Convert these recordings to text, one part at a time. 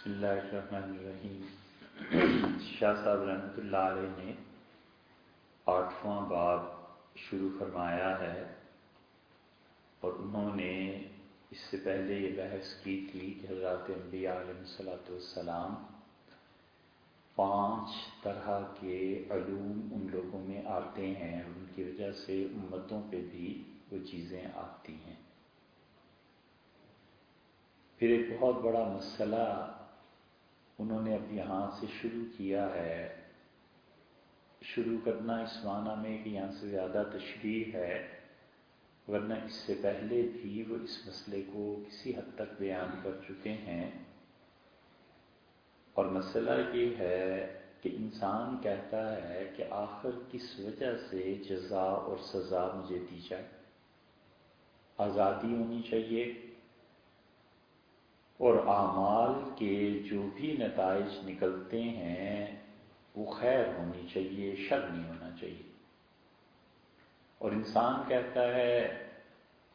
بسم اللہ الرحمن الرحیم۔ شاہ صاحب رحمۃ اللہ علیہ نے آٹھواں باب شروع فرمایا ہے اور انہوں نے اس سے پہلے یہ بحث کی تھی کہ حضرات انبیاء علیہ صلاۃ والسلام پانچ طرح کے علوم ان لوگوں میں آتے ہیں ان کی وجہ سے امتوں پہ بھی وہ چیزیں آتی ہیں۔ پھر ایک بہت بڑا مسئلہ انہوں نے اب یہاں سے شروع کیا ہے۔ شروع کرنا اس معنی میں کہ یہاں سے زیادہ تشریح ہے، ورنہ اس سے پہلے بھی وہ اس مسئلے کو کسی حد تک بیان کر چکے ہیں۔ اور مسئلہ یہ ہے کہ انسان کہتا ہے کہ آخر کس وجہ سے جزا اور سزا مجھے دی جائے؟ آزادی ہونی چاہیے اور اعمال کے جو بھی نتائج نکلتے ہیں، وہ خیر ہونی چاہیے، شر نہیں ہونا چاہیے۔ اور انسان کہتا ہے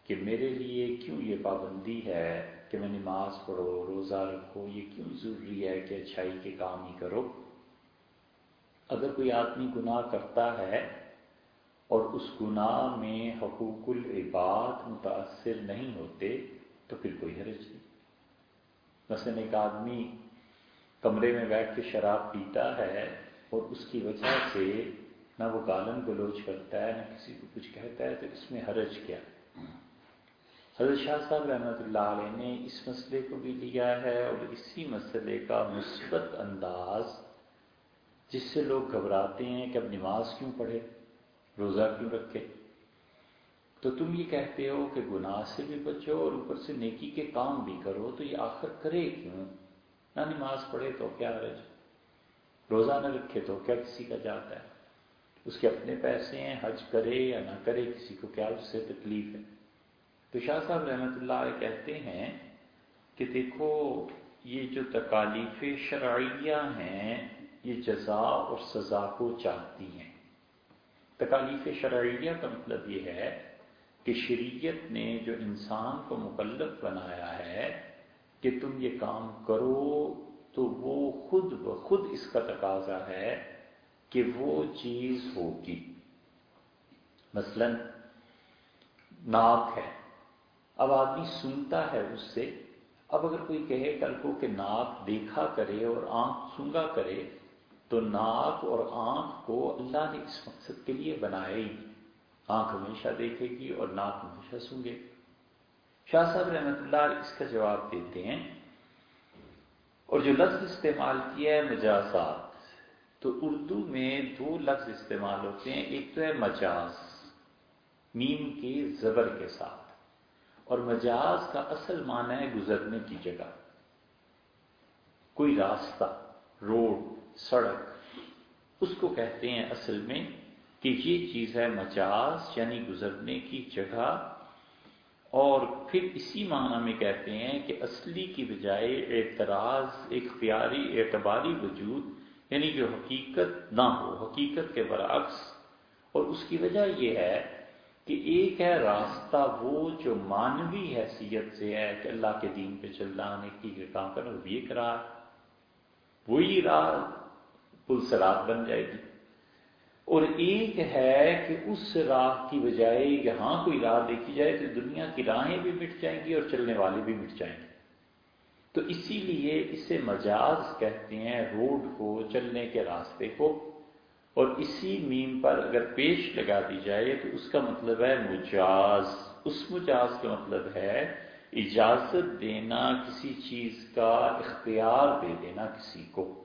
کہ میرے لیے کیوں یہ پابندی ہے کہ میں نماز پڑھو، روزہ رکھو، یہ کیوں ضروری ہے کہ اچھائی کے کام ہی کرو؟ اگر کوئی آدمی گناہ کرتا ہے اور اس گناہ میں حقوق العباد متاثر نہیں ہوتے، تو پھر کوئی حرج نہیں۔ مثلا ایک آدمی کمرے میں بیٹھ کے شراب پیتا ہے اور اس کی وجہ سے نہ وہ گالن گلوچ کرتا ہے، نہ کسی کو کچھ کہتا ہے، تو اس میں حرج کیا؟ حضرت شاہ صاحب رحمۃ اللہ علیہ نے اس مسئلے کو بھی لیا ہے اور اسی مسئلے کا مثبت انداز جس سے لوگ گھبراتے ہیں کہ اب نماز کیوں پڑھے، روزہ کیوں رکھے؟ تو تم یہ کہتے ہو کہ گناہ سے بھی بچو اور اوپر سے نیکی کے کام بھی کرو، تو یہ آخر کرے کیوں؟ نہ نماز پڑھے تو کیا رج؟ روزہ نہ رکھے تو کیا کسی کا جاتا ہے؟ اس کے اپنے پیسے ہیں، حج کرے یا نہ کرے، کسی کو کیا اس سے تکلیف ہے؟ تو شاہ صاحب رحمۃ اللہ علیہ کہتے ہیں کہ دیکھو، یہ جو تکالیف شرعیہ ہیں، یہ جزا اور سزا کو چاہتی ہیں۔ تکالیف شرعیہ کا مطلب یہ ہے کہ شریعت نے جو انسان کو مکلف بنایا ہے کہ تم یہ کام کرو، تو وہ خود بخود اس کا تقاضا ہے کہ وہ چیز ہوگی۔ مثلا ناک ہے، اب آدمی سنتا ہے اس سے۔ اب اگر کوئی کہے کل کو کہ ناک دیکھا کرے اور آنکھ سنگا کرے، تو ناک اور آنکھ کو اللہ نے اس مقصد کے لیے بنایا ہی۔ آنکھ ہمیشہ دیکھے گی اور ناک ہمیشہ سونگے شاہ صاحب رحمت اللہ اس کا جواب دیتے ہیں، اور جو لفظ استعمال کیا ہے مجازات تو اردو میں دو لفظ استعمال ہوتے ہیں، ایک تو ہے مجاز، میم کے زبر کے ساتھ، اور مجاز کا اصل معنی ہے گزرنے کی جگہ۔ کوئی راستہ، روڈ، سڑک، اس کو کہتے ہیں اصل میں کہ یہ چیز ہے مجاز یعنی گزرنے کی جگہ۔ اور پھر اسی معنی میں کہتے ہیں کہ اصلی کی بجائے اعتراض، ایک پیاری اعتباری وجود یعنی جو حقیقت نہ ہو، حقیقت کے برعکس۔ اور اس کی وجہ یہ ہے کہ ایک ہے راستہ وہ جو مانوی حیثیت سے ہے کہ اللہ کے دین پہ چل رہا نیکی کے کام کرنا، وہ بھی ایک راہ وہی راہ پلسرات بن جائے گی۔ اور ایک ہے کہ اس راہ کی بجائے یہاں کوئی راہ دیکھی جائے تو دنیا کی راہیں بھی مٹ جائیں گی اور چلنے والے بھی مٹ جائیں گے۔ تو اسی لیے اسے مجاز کہتے ہیں، روڈ کو چلنے کے راستے کو اور اسی میم پر اگر پیش لگا دی جائے تو اس کا مطلب ہے مجاز۔ اس مجاز کا مطلب ہے اجازت دینا کسی چیز کا، اختیار دے دینا کسی کو۔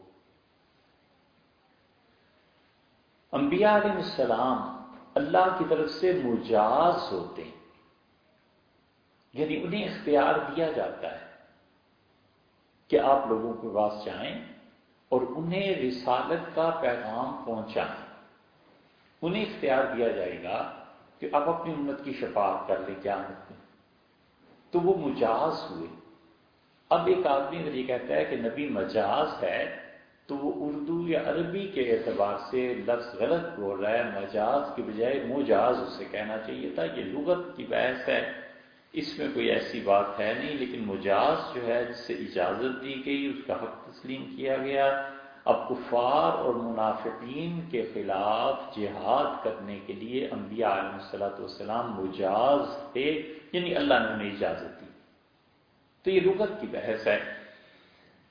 انبیاء علیہ السلام اللہ کی طرف سے مجاز ہوتے ہیں۔ یعنی انہیں اختیار دیا جاتا ہے کہ آپ لوگوں کے پاس جائیں اور انہیں رسالت کا پیغام پہنچائیں۔ انہیں اختیار دیا جائے گا کہ آپ اپنی امت کی شفاعت کر لیں کیا میں۔ تو وہ مجاز ہوئے۔ اب ایک آدمی اگر یہ کہتا ہے کہ نبی مجاز ہے تو وہ اردو یا عربی کے اعتبار سے لفظ غلط بول رہا ہے، مجاز کی بجائے مجاز اسے کہنا چاہیے تھا یہ لغت کی بحث ہے۔ اس میں کوئی ایسی بات ہے نہیں، لیکن مجاز جو ہے، جس سے اجازت دی گئی، اس کا حق تسلیم کیا گیا۔ اب کفار اور منافقین کے خلاف جہاد کرنے کے لیے انبیاء علیہ السلاۃ والسلام مجاز تھے یعنی اللہ نے انہیں اجازت دی۔ تو یہ لغت کی بحث ہے۔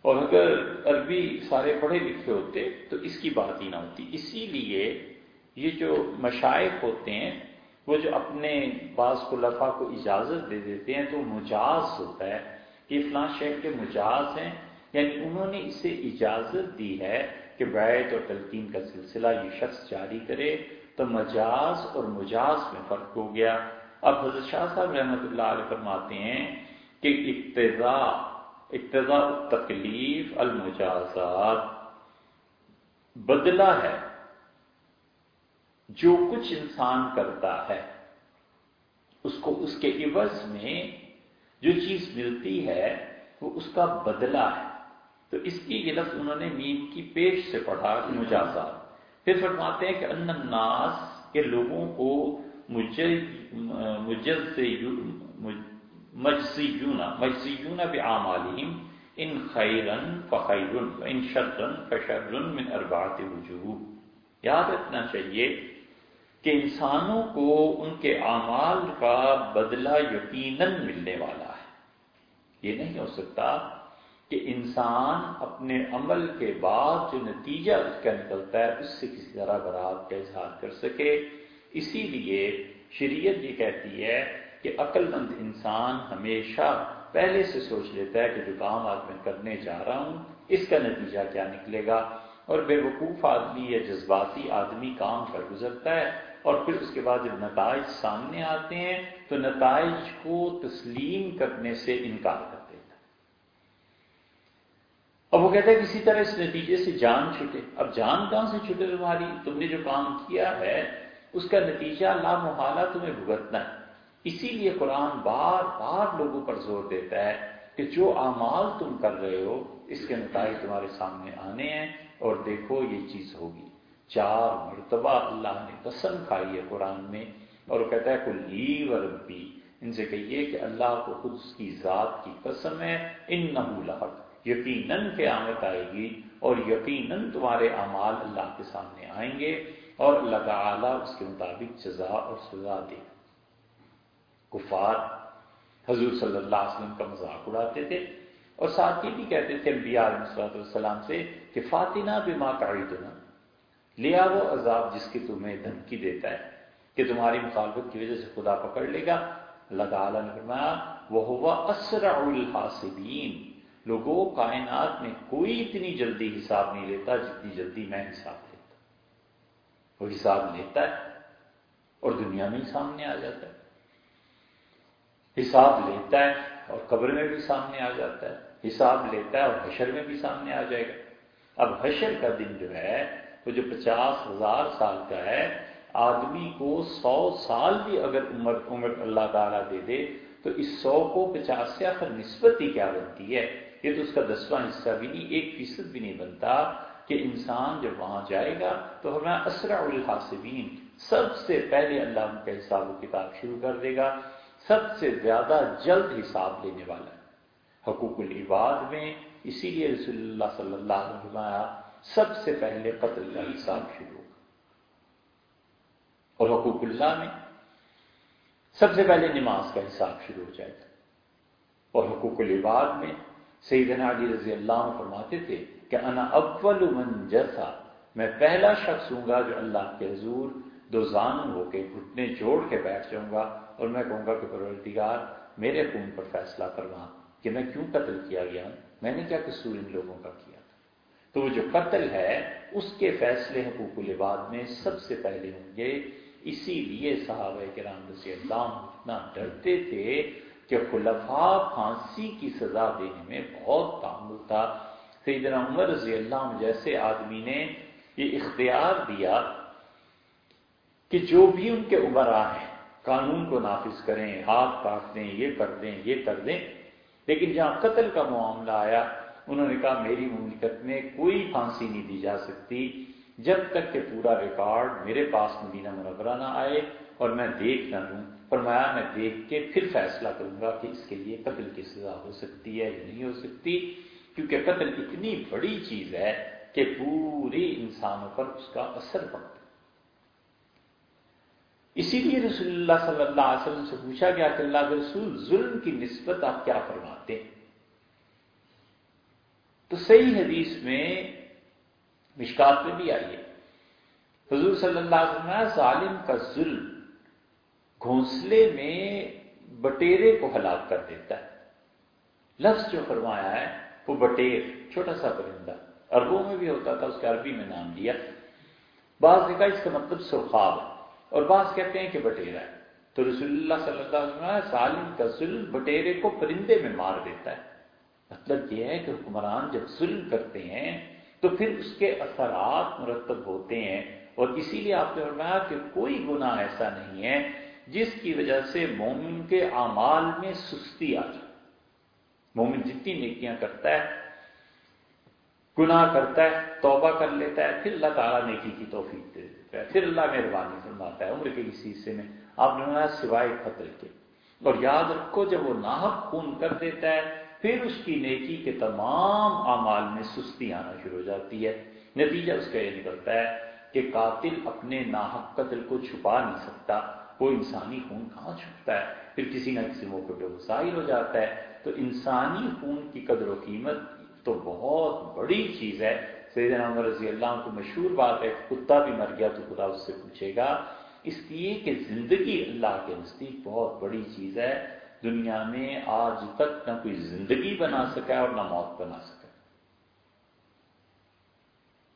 اور اگر عربی سارے پڑھے لکھے ہوتے تو اس کی بات ہی نہ ہوتی۔ اسی لیے یہ جو مشائق ہوتے ہیں، وہ جو اپنے بعض خلفاء کو اجازت دے دیتے ہیں، تو مجاز ہوتا ہے کہ فلاں شہر کے مجاز ہیں۔ یعنی انہوں نے اسے اجازت دی ہے کہ بیت اور تلقین کا سلسلہ یہ شخص جاری کرے۔ تو مجاز اور مجاز میں فرق ہو گیا۔ اب حضرت شاہ صاحب رحمۃ اللہ علیہ فرماتے ہیں کہ ابتدا اقتضا تکلیف المجازات بدلہ ہے۔ جو کچھ انسان کرتا ہے، اس کو اس کے عوض میں جو چیز ملتی ہے، وہ اس کا بدلہ ہے۔ تو اس کی یہ لفظ انہوں نے میم کی پیش سے پڑھا مجازات پھر فرماتے ہیں کہ ان الناس کے لوگوں کو مجزیون مجزیون بعامالہم ان خیرن فخیرن ان شرن فشرن من اربعات وجوہ یاد رکھنا چاہیے کہ انسانوں کو ان کے اعمال کا بدلہ یقیناً ملنے والا ہے۔ یہ نہیں ہو سکتا کہ انسان اپنے عمل کے بعد جو نتیجہ اس کا نکلتا ہے، اس سے کسی طرح برات کا اظہار کر سکے۔ اسی لیے شریعت یہ کہتی ہے کہ عقل مند انسان ہمیشہ پہلے سے سوچ لیتا ہے کہ جو کام آج میں کرنے جا رہا ہوں، اس کا نتیجہ کیا نکلے گا؟ اور بے وقوف آدمی یا جذباتی آدمی کام کر گزرتا ہے اور پھر اس کے بعد جب نتائج سامنے آتے ہیں، تو نتائج کو تسلیم کرنے سے انکار کر دیتا اب وہ کہتا ہے کسی طرح اس نتیجے سے جان چھٹے۔ اب جان کہاں سے چھٹے تمہاری؟ تم نے جو کام کیا ہے، اس کا نتیجہ لا محالہ تمہیں بھگتنا ہے۔ اسی لیے قرآن بار بار لوگوں پر زور دیتا ہے کہ جو اعمال تم کر رہے ہو، اس کے نتائج تمہارے سامنے آنے ہیں اور دیکھو یہ چیز ہوگی۔ چار مرتبہ اللہ نے قسم کھائی ہے قرآن میں اور وہ کہتا ہے کل و ربی ان سے کہیے کہ اللہ کو خود اس کی ذات کی قسم ہے ان نہ یقیناً قیامت آئے گی اور یقیناً تمہارے اعمال اللہ کے سامنے آئیں گے اور اللہ تعالیٰ اس کے مطابق جزا اور سزا دے کفار حضور صلی اللہ علیہ وسلم کا مذاق اڑاتے تھے اور ساتھ یہ بھی کہتے تھے انبیاء علیہ السلام سے کہ فاتنہ بما تعیدنا لیا وہ عذاب جس کی تمہیں دھمکی دیتا ہے، کہ تمہاری مخالفت کی وجہ سے خدا پکڑ لے گا۔ اللہ تعالیٰ نے فرمایا وہ ہوا اسرع الحاسبین لوگوں، کائنات میں کوئی اتنی جلدی حساب نہیں لیتا جتنی جلدی میں حساب لیتا۔ وہ حساب لیتا ہے اور دنیا میں ہی سامنے آ جاتا ہے۔ حساب لیتا ہے اور قبر میں بھی سامنے آ جاتا ہے، حساب لیتا ہے اور حشر میں بھی سامنے آ جائے گا۔ اب حشر کا دن جو ہے، وہ جو پچاس ہزار سال کا ہے، آدمی کو سو سال بھی اگر عمر عمر اللہ تعالیٰ دے دے، تو اس سو کو پچاس سے آخر نسبت ہی کیا بنتی ہے؟ یہ تو اس کا دسواں حصہ بھی نہیں، ایک فیصد بھی نہیں بنتا کہ انسان جب وہاں جائے گا تو ہمارا اسرع الحاسبین، سب سے پہلے اللہ ان کا حساب و کتاب شروع کر دے گا۔ سب سے زیادہ جلد حساب لینے والا ہے۔ حقوق العباد میں اسی لیے رسول اللہ صلی اللہ علیہ وسلم سب سے پہلے قتل کا حساب شروع ہوگا۔ اور حقوق اللہ میں سب سے پہلے نماز کا حساب شروع ہو جائے گا۔ اور حقوق العباد میں سیدنا علی رضی اللہ عنہ فرماتے تھے کہ انا اول من جیسا میں پہلا شخص ہوں گا جو اللہ کے حضور دو زان ہو کے گھٹنے جوڑ کے بیٹھ جاؤں گا اور میں کہوں گا کہ پروردگار، میرے خون پر فیصلہ کروا کہ میں کیوں قتل کیا گیا؟ ہوں میں نے کیا قصور ان لوگوں کا کیا تھا؟ تو وہ جو قتل ہے، اس کے فیصلے حقوق العباد میں سب سے پہلے ہوں گے۔ اسی لیے صحابہ کرام رضی اللہ اتنا ڈرتے تھے کہ خلفاء پھانسی کی سزا دینے میں بہت تعمل تھا۔ سیدنا عمر رضی اللہ عنہ جیسے آدمی نے یہ اختیار دیا کہ جو بھی ان کے عمرا ہیں، قانون کو نافذ کریں، ہاتھ کاٹ دیں، یہ کر دیں، یہ کر دیں۔ لیکن جہاں قتل کا معاملہ آیا، انہوں نے کہا، میری مملکت میں کوئی پھانسی نہیں دی جا سکتی۔ جب تک کہ پورا ریکارڈ میرے پاس مدینہ منورہ نہ آئے اور میں دیکھ نہ لوں، فرمایا، میں دیکھ کے پھر فیصلہ کروں گا کہ اس کے لیے قتل کی سزا ہو سکتی ہے یا نہیں ہو سکتی۔ کیونکہ قتل اتنی بڑی چیز ہے کہ پوری انسانوں پر اس کا اثر پڑتا اسی لیے رسول اللہ صلی اللہ علیہ وسلم سے پوچھا گیا کہ اللہ کے رسول ظلم کی نسبت آپ کیا فرماتے ہیں؟ تو صحیح حدیث میں مشکات میں بھی آئیے حضور صلی اللہ علیہ وسلم ظالم کا ظلم گھونسلے میں بٹیرے کو ہلاک کر دیتا ہے۔ لفظ جو فرمایا ہے، وہ بٹیر، چھوٹا سا پرندہ۔ عربوں میں بھی ہوتا تھا، اس کے عربی میں نام دیا بعض نے کہا، اس کا مطلب سرخاب ہے۔ اور بعض کہتے ہیں کہ بٹیرا ہے۔ تو رسول اللہ صلی اللہ علیہ وسلم سالم کا ظلم بٹیرے کو پرندے میں مار دیتا ہے۔ مطلب یہ ہے کہ حکمران جب ظلم کرتے ہیں، تو پھر اس کے اثرات مرتب ہوتے ہیں۔ اور اسی لیے آپ نے فرمایا کہ کوئی گناہ ایسا نہیں ہے جس کی وجہ سے مومن کے اعمال میں سستی آ جائے۔ مومن جتنی نیکیاں کرتا ہے، گناہ کرتا ہے، توبہ کر لیتا ہے، پھر اللہ تعالیٰ نیکی کی توفیق دے دیتا ہے۔ پھر اللہ مہربانی فرماتا ہے، عمر کے کسی حصے میں آپ نے بنایا سوائے خطرے کے۔ اور یاد رکھو، جب وہ ناحق خون کر دیتا ہے، پھر اس کی نیکی کے تمام اعمال میں سستی آنا شروع ہو جاتی ہے۔ نتیجہ اس کا یہ نکلتا ہے کہ قاتل اپنے ناحق قتل کو چھپا نہیں سکتا، وہ انسانی خون کہاں چھپتا ہے؟ پھر کسی نہ کسی موقع پہ وہ ظاہر ہو جاتا ہے۔ تو انسانی خون کی قدر و قیمت تو بہت بڑی چیز ہے۔ سیدنا عمر رضی اللہ کو مشہور بات ہے کتا بھی مر گیا تو خدا اس سے پوچھے گا۔ اس لیے کہ زندگی اللہ کے نزدیک بہت بڑی چیز ہے۔ دنیا میں آج تک نہ کوئی زندگی بنا سکا اور نہ موت بنا سکا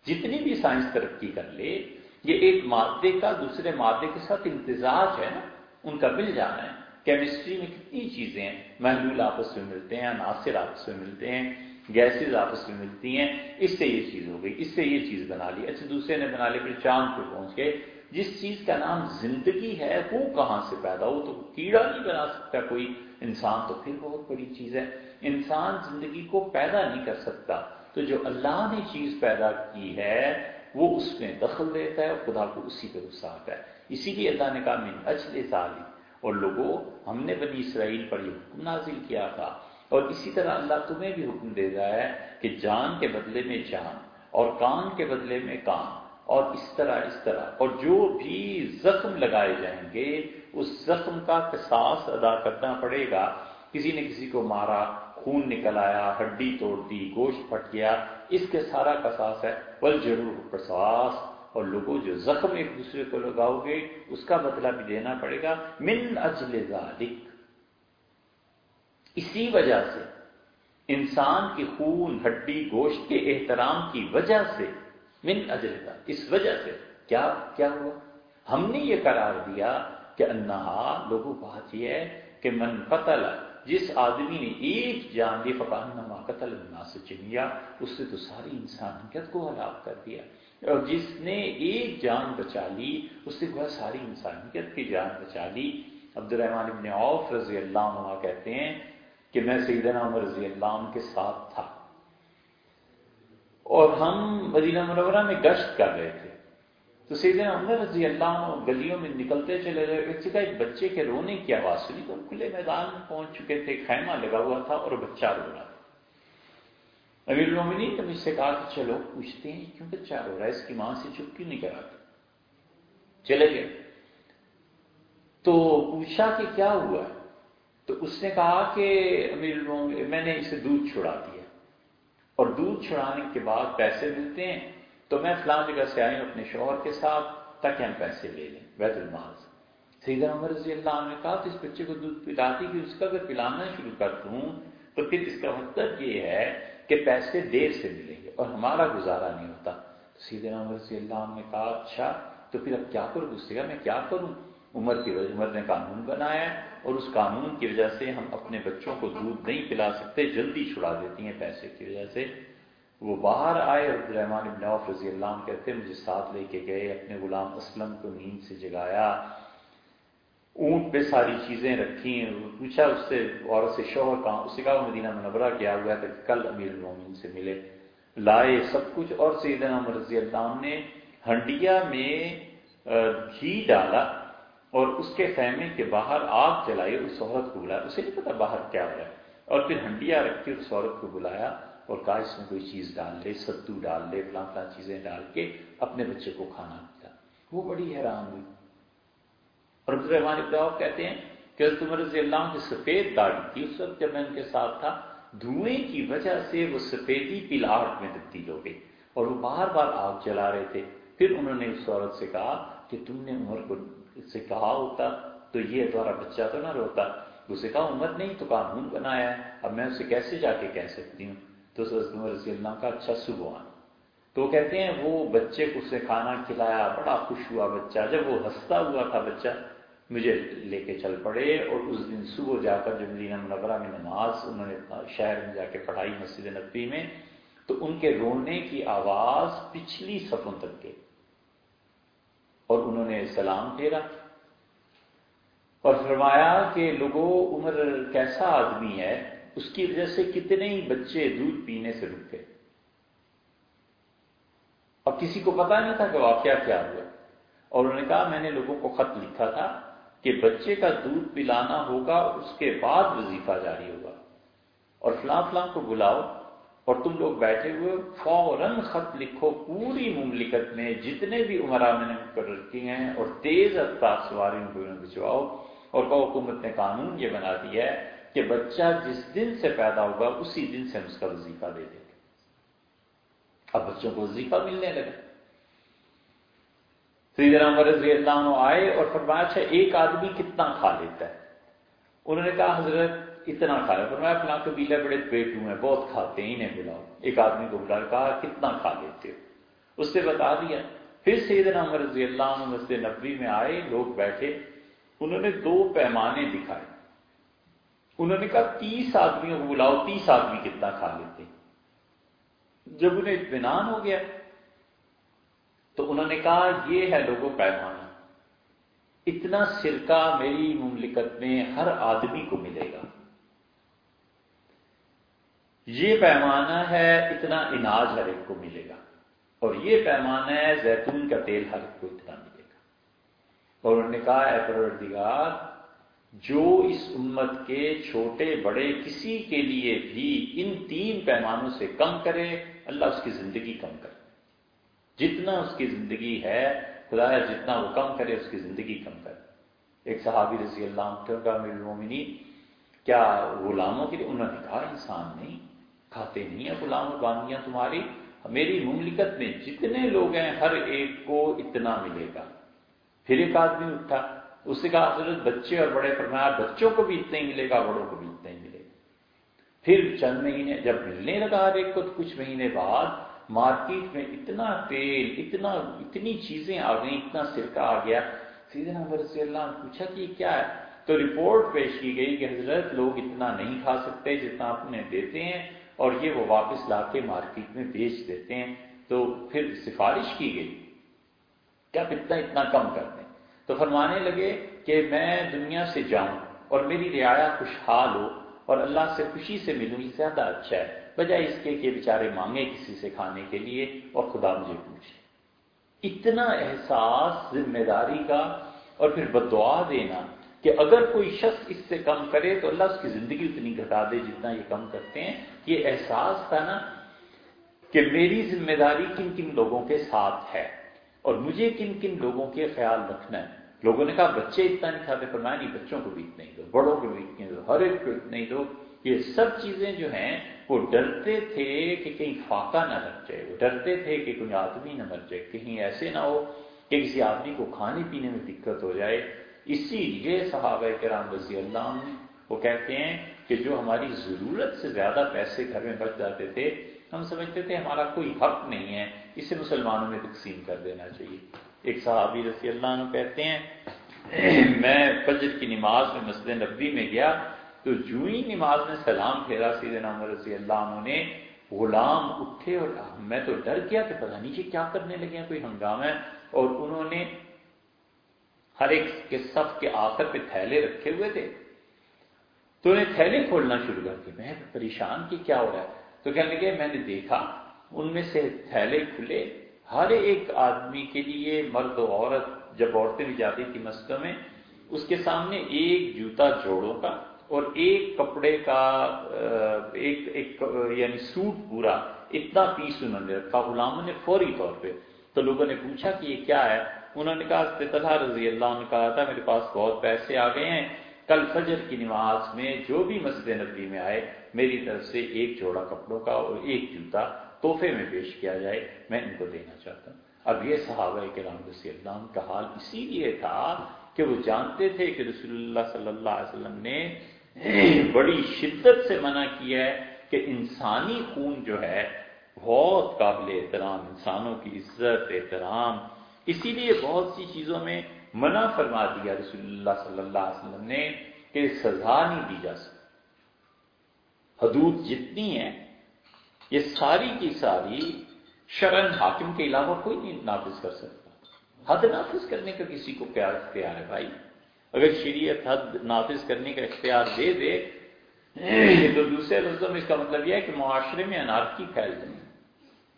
جتنی بھی سائنس ترقی کر لے، یہ ایک مادے کا دوسرے مادے کے ساتھ امتزاج ہے نا۔ ان کا مل جانا ہے۔ کیمسٹری میں کتنی چیزیں ہیں۔ محلول آپس میں ملتے ہیں، عناصر آپس میں ملتے ہیں۔ گیسز آپس میں ملتی ہیں، اس سے یہ چیز ہو گئی، اس سے یہ چیز بنا لی۔ اچھا دوسرے نے بنا لی، پھر چاند پہ پہنچ گئے۔ جس چیز کا نام زندگی ہے، وہ کہاں سے پیدا ہو؟ تو کیڑا نہیں بنا سکتا کوئی۔ انسان تو پھر بہت بڑی چیز ہے۔ انسان زندگی کو پیدا نہیں کر سکتا۔ تو جو اللہ نے چیز پیدا کی ہے، وہ اس میں دخل دیتا ہے اور خدا کو اسی پہ غصہ آتا ہے۔ اسی لیے اللہ نے کہا میں اچھلے ظالم اور لوگوں ہم نے بنی اسرائیل پر یہ حکم نازل کیا تھا۔ اور اسی طرح اللہ تمہیں بھی حکم دے رہا ہے کہ جان کے بدلے میں جان اور کان کے بدلے میں کان اور اس طرح اس طرح اور جو بھی زخم لگائے جائیں گے، اس زخم کا قصاص ادا کرنا پڑے گا۔ کسی نے کسی کو مارا، خون نکل آیا، ہڈی توڑ دی، گوشت پھٹ گیا، اس کے سارا قصاص ہے۔ بل ضرور قصاص۔ اور لوگوں، جو زخم ایک دوسرے کو لگاؤ گے، اس کا بدلہ بھی دینا پڑے گا۔ من اجل ذالک۔ اسی وجہ سے انسان کی خون، ہڈی، گوشت کے احترام کی وجہ سے من اجلتا اس وجہ سے کیا کیا ہوا؟ ہم نے یہ قرار دیا کہ انہا، لوگوں بات یہ ہے کہ من قتل، جس آدمی نے ایک جان لی فقان نما قتل الناس چنیا اس سے تو ساری انسانیت کو ہلاک کر دیا۔ اور جس نے ایک جان بچا لی، اس سے کہا ساری انسانیت کی جان بچا لی۔ عبد الرحمان ابن عوف رضی اللہ عنہ کہتے ہیں کہ میں سیدنا عمر رضی اللہ عنہ کے ساتھ تھا۔ اور ہم مدینہ منورہ میں گشت کر رہے تھے۔ تو سیدنا عمر رضی اللہ عنہ گلیوں میں نکلتے چلے رہے ایک جگہ ایک بچے کے رونے کی آواز سنی تو کھلے میدان میں پہنچ چکے تھے۔ خیمہ لگا ہوا تھا اور بچہ رو رہا تھا۔ امیر المومنین نے مجھ سے کہا کہ چلو پوچھتے ہیں کیوں بچہ رو رہا ہے؟ اس کی ماں سے چپ کیوں نہیں کراتے چلے گئے۔ تو پوچھا کہ کیا ہوا؟ ہے تو اس نے کہا کہ امیر میں نے اسے دودھ چھڑا دیا۔ اور دودھ چھڑانے کے بعد پیسے ملتے ہیں، تو میں فلاں جگہ سے آئی ہوں اپنے شوہر کے ساتھ، تاکہ ہم پیسے لے لیں بیت المال سے۔ سیدھا عمر رضی اللہ عنہ نے کہا، تو اس بچے کو دودھ پلاتی کہ اس کا اگر پلانا شروع کر دوں، تو پھر اس کا مطلب یہ ہے کہ پیسے دیر سے ملیں گے اور ہمارا گزارا نہیں ہوتا۔ سیدھے عمر رضی اللہ عنہ نے کہا اچھا تو پھر اب کیا کروں؟ گا میں کیا کروں؟ عمر کی عمر نے قانون بنایا اور اس قانون کی وجہ سے ہم اپنے بچوں کو دودھ نہیں پلا سکتے، جلدی چھڑا دیتی ہیں پیسے کی وجہ سے۔ وہ باہر آئے عبد الرحمان ابن عوف رضی اللہ عنہ کہتے مجھے ساتھ لے کے گئے، اپنے غلام اسلم کو نیند سے جگایا۔ اونٹ پہ ساری چیزیں رکھی پوچھا اس سے، عورت سے، شوہر کہاں؟ اس سے کہا، وہ مدینہ منورہ کیا ہوا تھا کہ کل امیر المومن سے ملے۔ لائے سب کچھ اور سیدنا عمر رضی اللہ عنہ نے ہنڈیا میں گھی ڈالا۔ اور اس کے خیمے کے باہر آگ جلائی اس عورت کو بلایا۔ اسے نہیں پتا باہر کیا ہو رہا ہے۔ اور پھر ہنڈیا رکھ کے اس عورت کو بلایا اور کہا، اس میں کوئی چیز ڈال لے ستو ڈال لے، فلاں فلاں چیزیں ڈال کے اپنے بچے کو کھانا دیا۔ وہ بڑی حیران ہوئی۔ اور عبد الرحمان کہتے ہیں کہ حضرت عمر رضی اللہ کی سفید داڑھی تھی۔ اس وقت جب میں ان کے ساتھ تھا، دھوئیں کی وجہ سے وہ سفیدی پلاٹ میں تبدیل ہو گئی اور وہ بار بار آگ جلا رہے تھے۔ پھر انہوں نے اس عورت سے کہا کہ تم نے عمر کو سے کہا ہوتا تو یہ تمہارا بچہ تو نہ روتا۔ اسے کہا، عمر نہیں، تو قانون بنایا ہے۔ اب میں اسے کیسے جا کے کہہ سکتی ہوں؟ تو عمر رضی اللہ کا اچھا صبح تو کہتے ہیں، وہ بچے کو اسے کھانا کھلایا، بڑا خوش ہوا بچہ۔ جب وہ ہنستا ہوا تھا بچہ، مجھے لے کے چل پڑے۔ اور اس دن صبح جا کر جو مدینہ منورہ میں نماز، انہوں نے شہر میں جا کے پڑھائی مسجد نبی میں، تو ان کے رونے کی آواز پچھلی صفوں تک گئی۔ اور انہوں نے سلام پھیرا اور فرمایا کہ لوگوں عمر کیسا آدمی ہے؟ اس کی وجہ سے کتنے ہی بچے دودھ پینے سے رک گئے اور کسی کو پتا نہیں تھا کہ واقعہ کیا ہوا۔ اور انہوں نے کہا، میں نے لوگوں کو خط لکھا تھا کہ بچے کا دودھ پلانا ہوگا، اس کے بعد وظیفہ جاری ہوگا۔ اور فلاں فلاں کو بلاؤ۔ اور تم لوگ بیٹھے ہوئے فوراً خط لکھو پوری مملکت میں جتنے بھی عمرہ میں نے مقرر کیے ہیں اور تیز رفتار سواریوں کو بھجواؤ اور کہو حکومت نے قانون یہ بنا دیا ہے کہ بچہ جس دن سے پیدا ہوگا اسی دن سے ہم اس کا وظیفہ دے دیں گے۔ اب بچوں کو وظیفہ ملنے لگا۔ سیدنا عمر رضی اللہ عنہ آئے اور فرمایا اچھا ایک آدمی کتنا کھا لیتا ہے؟ انہوں نے کہا، حضرت اتنا کھایا فرمایا، فلاں قبیلہ بڑے پیٹو ہیں، بہت کھاتے ہیں انہیں بلاؤ۔ ایک آدمی کو بلا کہا، کتنا کھا لیتے ہو؟ اس سے بتا دیا۔ پھر سیدنا عمر رضی اللہ عنہ مسجد نبوی میں آئے، لوگ بیٹھے۔ انہوں نے دو پیمانے دکھائے۔ انہوں نے کہا، تیس آدمیوں کو بلاؤ، تیس آدمی کتنا کھا لیتے؟ جب انہیں اطمینان ہو گیا، تو انہوں نے کہا، یہ ہے لوگوں پیمانہ۔ اتنا سرکہ میری مملکت میں ہر آدمی کو ملے گا۔ یہ پیمانہ ہے اتنا اناج ہر ایک کو ملے گا۔ اور یہ پیمانہ ہے زیتون کا تیل ہر ایک کو اتنا ملے گا۔ اور انہوں نے کہا، اے پروردگار، جو اس امت کے چھوٹے بڑے کسی کے لیے بھی ان تین پیمانوں سے کم کرے، اللہ اس کی زندگی کم کرے۔ جتنا اس کی زندگی ہے، خدا جتنا وہ کم کرے، اس کی زندگی کم کرے۔ ایک صحابی رضی اللہ عنہ کیا غلاموں کے لیے، انہوں نے کہا، انسان نہیں۔ کھاتے نہیں ہیں غلام بانیاں تمہاری۔ میری مملکت میں جتنے لوگ ہیں، ہر ایک کو اتنا ملے گا۔ پھر ایک آدمی اٹھا، اس سے کہا، حضرت بچے اور بڑے فرمایا، بچوں کو بھی اتنا ہی ملے گا، بڑوں کو بھی اتنا ہی ملے گا۔ پھر چند مہینے جب ملنے لگا ہر ایک کو، تو کچھ مہینے بعد مارکیٹ میں اتنا تیل، اتنا، اتنی چیزیں آ گئیں، اتنا سرکہ آ گیا۔ سیدنا رضی اللہ نے پوچھا کہ یہ کیا ہے؟ تو رپورٹ پیش کی گئی کہ حضرت لوگ اتنا نہیں کھا سکتے جتنا آپ انہیں دیتے ہیں۔ اور یہ وہ واپس لا کے مارکیٹ میں بیچ دیتے ہیں۔ تو پھر سفارش کی گئی۔ کیا اتنا اتنا کم کر دیں۔ تو فرمانے لگے کہ میں دنیا سے جاؤں اور میری رعایا خوشحال ہو اور اللہ سے خوشی سے ملوں، یہ زیادہ اچھا ہے۔ بجائے اس کے کہ بیچارے مانگے کسی سے کھانے کے لیے اور خدا مجھے پوچھے۔ اتنا احساس، ذمہ داری کا اور پھر بدعا دینا۔ کہ اگر کوئی شخص اس سے کم کرے تو اللہ اس کی زندگی اتنی گھٹا دے جتنا یہ کم کرتے ہیں۔ یہ احساس تھا نا کہ میری ذمہ داری کن کن لوگوں کے ساتھ ہے اور مجھے کن کن لوگوں کے خیال رکھنا ہے۔ لوگوں نے کہا، بچے اتنا نہیں کھاتے فرمایا نہیں، بچوں کو بھی اتنے ہی دو، بڑوں کو بھی اتنے دو، ہر ایک کو اتنے ہی دو۔ یہ سب چیزیں جو ہیں، وہ ڈرتے تھے کہ کہیں فاقہ نہ لگ جائے، وہ ڈرتے تھے کہ کوئی آدمی نہ مر جائے، کہیں ایسے نہ ہو کہ کسی آدمی کو کھانے پینے میں دقت ہو جائے۔ اسی لیے صحابہ کرام رضی اللہ عنہ وہ کہتے ہیں کہ جو ہماری ضرورت سے زیادہ پیسے گھر میں بچ جاتے تھے، ہم سمجھتے تھے ہمارا کوئی حق نہیں ہے، اسے مسلمانوں میں تقسیم کر دینا چاہیے۔ ایک صحابی رضی اللہ عنہ کہتے ہیں، میں فجر کی نماز میں مسجد نبی میں گیا تو جو ہی نماز میں سلام پھیرا سیدنا عمر رضی اللہ عنہ نے، غلام اٹھے اور میں تو ڈر گیا کہ پتہ نہیں کہ کیا کرنے لگے ہیں، کوئی ہنگامہ اور انہوں نے ہر ایک کے صف کے آخر پہ تھیلے رکھے ہوئے تھے۔ تو انہیں تھیلے کھولنا شروع کر کے میں پریشان کی کیا ہو رہا ہے؟ تو کہنے لگے، میں نے دیکھا، ان میں سے تھیلے کھلے۔ ہر ایک آدمی کے لیے، مرد و عورت، جب عورتیں بھی جاتی تھی مسجدوں میں، اس کے سامنے ایک جوتا جوڑوں کا اور ایک کپڑے کا، ایک ایک یعنی سوٹ پورا اتنا پیس انہوں نے رکھا، غلاموں نے فوری طور پہ۔ تو لوگوں نے پوچھا کہ یہ کیا ہے؟ انہوں نے کہا طلحہ رضی اللہ نے کہا تھا، میرے پاس بہت پیسے آ گئے ہیں۔ کل فجر کی نماز میں جو بھی مسجد نبی میں آئے، میری طرف سے ایک جوڑا کپڑوں کا اور ایک جوتا تحفے میں پیش کیا جائے، میں ان کو دینا چاہتا ہوں۔ اب یہ صحابہ کے رام رسی اللہ کا حال اسی لیے تھا کہ وہ جانتے تھے کہ رسول اللہ صلی اللہ علیہ وسلم نے بڑی شدت سے منع کیا ہے کہ انسانی خون جو ہے، بہت قابل احترام، انسانوں کی عزت، احترام اسی لیے بہت سی چیزوں میں منع فرما دیا رسول اللہ صلی اللہ علیہ وسلم نے کہ سزا نہیں دی جا سکتی۔ حدود جتنی ہیں، یہ ساری کی ساری شرن حاکم کے علاوہ کوئی نہیں نافذ کر سکتا۔ حد نافذ کرنے کا کسی کو پیار اختیار ہے بھائی۔ اگر شریعت حد نافذ کرنے کا اختیار دے دے تو دوسرے لفظوں میں اس کا مطلب یہ ہے کہ معاشرے میں انارکی پھیل جائے۔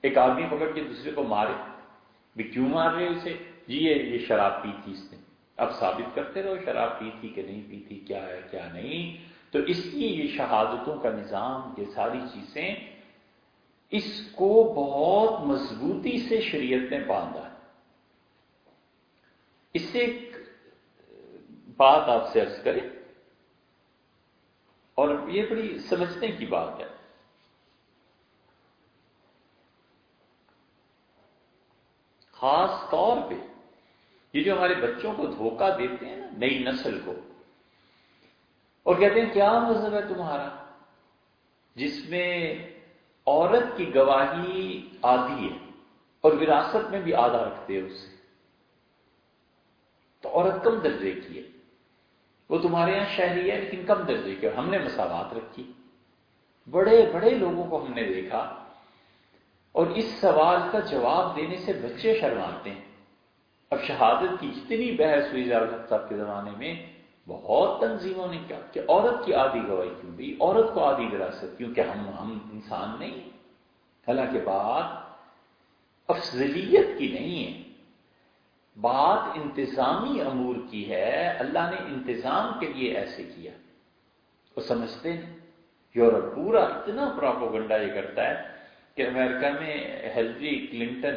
ایک آدمی پکڑ کے دوسرے کو مارے۔ بھی کیوں مار رہے اسے؟ جی یہ شراب پی تھی اس نے۔ اب ثابت کرتے رہو شراب پی تھی کہ نہیں پی تھی کیا ہے، کیا نہیں۔ تو اس لیے یہ شہادتوں کا نظام، یہ ساری چیزیں اس کو بہت مضبوطی سے شریعت نے باندھا۔ اس سے ایک بات آپ سے عرض کریں، اور یہ بڑی سمجھنے کی بات ہے۔ خاص طور پہ یہ جو ہمارے بچوں کو دھوکہ دیتے ہیں نا، نئی نسل کو۔ اور کہتے ہیں، کیا مذہب ہے تمہارا؟ جس میں عورت کی گواہی آدھی ہے اور وراثت میں بھی آدھا رکھتے ہیں اس سے۔ تو عورت کم درجے کی ہے۔ وہ تمہارے یہاں شہری ہے، لیکن کم درجے کی ہم نے مساوات رکھی۔ بڑے بڑے لوگوں کو ہم نے دیکھا۔ اور اس سوال کا جواب دینے سے بچے شرماتے ہیں۔ اب شہادت کی جتنی بحث ہوئی صاحب کے زمانے میں، بہت تنظیموں نے کیا کہ عورت کی آدھی گواہی کیوں دی، عورت کو آدھی وراثت کیونکہ ہم ہم انسان نہیں۔ حالانکہ بات افضلیت کی نہیں ہے۔ بات انتظامی امور کی ہے، اللہ نے انتظام کے لیے ایسے کیا۔ وہ سمجھتے ہیں، یورپ پورا اتنا پراپوگنڈا یہ کرتا ہے کہ امریکہ میں ہیلری کلنٹن،